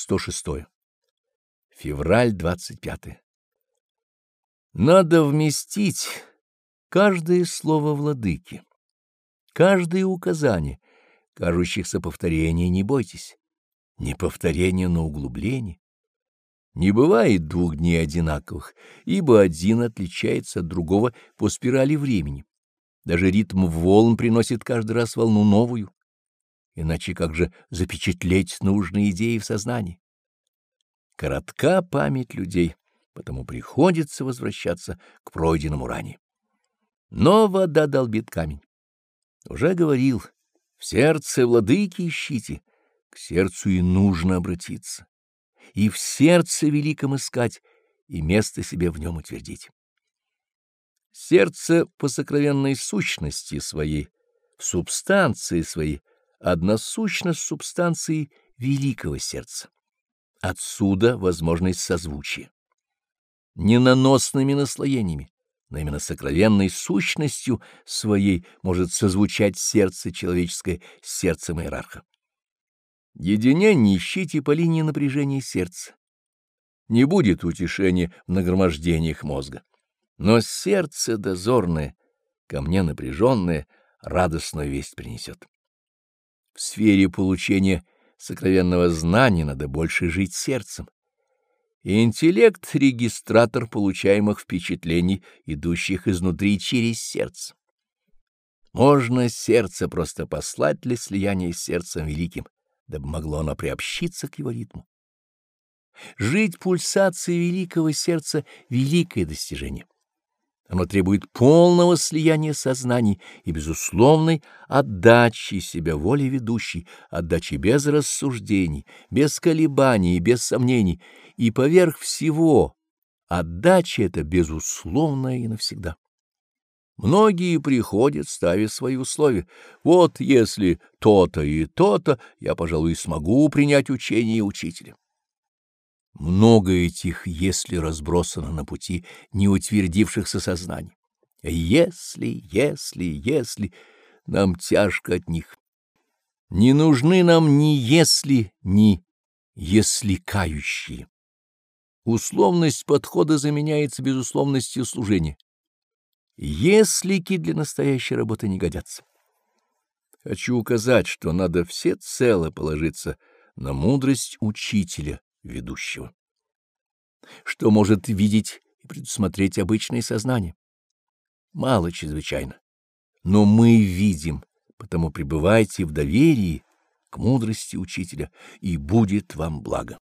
106. Февраль 25. Надо вместить каждое слово владыки, каждое указание, кажущихся повторения не бойтесь, не повторение, но углубление. Не бывает двух дней одинаковых, ибо один отличается от другого по спирали времени. Даже ритм волн приносит каждый раз волну новую. Иначе как же запечатлеть нужные идеи в сознании? Коротка память людей, потому приходится возвращаться к пройденному ранее. Но вода долбит камень. Уже говорил, в сердце владыки ищите, к сердцу и нужно обратиться и в сердце великом искать, и место себе в нем утвердить. Сердце по сокровенной сущности своей, субстанции своей, односущно с субстанцией великого сердца. Отсюда возможность созвучия. Не наносными наслоениями, но именно сокровенной сущностью своей может созвучать сердце человеческое с сердцем иерарха. Единение ищите по линии напряжения сердца. Не будет утешения в нагромождениях мозга. Но сердце дозорное, ко мне напряженное, радостную весть принесет. В сфере получения сокровенного знания надо больше жить сердцем. Интеллект — регистратор получаемых впечатлений, идущих изнутри через сердце. Можно сердце просто послать для слияния с сердцем великим дабы могло оно приобщиться к его ритму. Жить пульсацией великого сердца — великое достижение. Оно требует полного слияния сознаний и безусловной отдачи себя воле ведущей, отдачи без рассуждений, без колебаний и без сомнений, и поверх всего отдача это безусловная и навсегда. Многие приходят, ставя свои условия. Вот если то-то и то-то, я, пожалуй, смогу принять учение учителя. Много этих «если» разбросано на пути неутвердившихся сознаний. Если, если, если, нам тяжко от них. Не нужны нам ни «если», ни «если кающие». Условность подхода заменяется безусловностью служения еслики для настоящей работы не годятся. Хочу указать, что надо все цело положиться на мудрость учителя ведущего, что может видеть и предусмотреть обычное сознание. Мало чрезвычайно, но мы видим, потому пребывайте в доверии к мудрости учителя, и будет вам благо.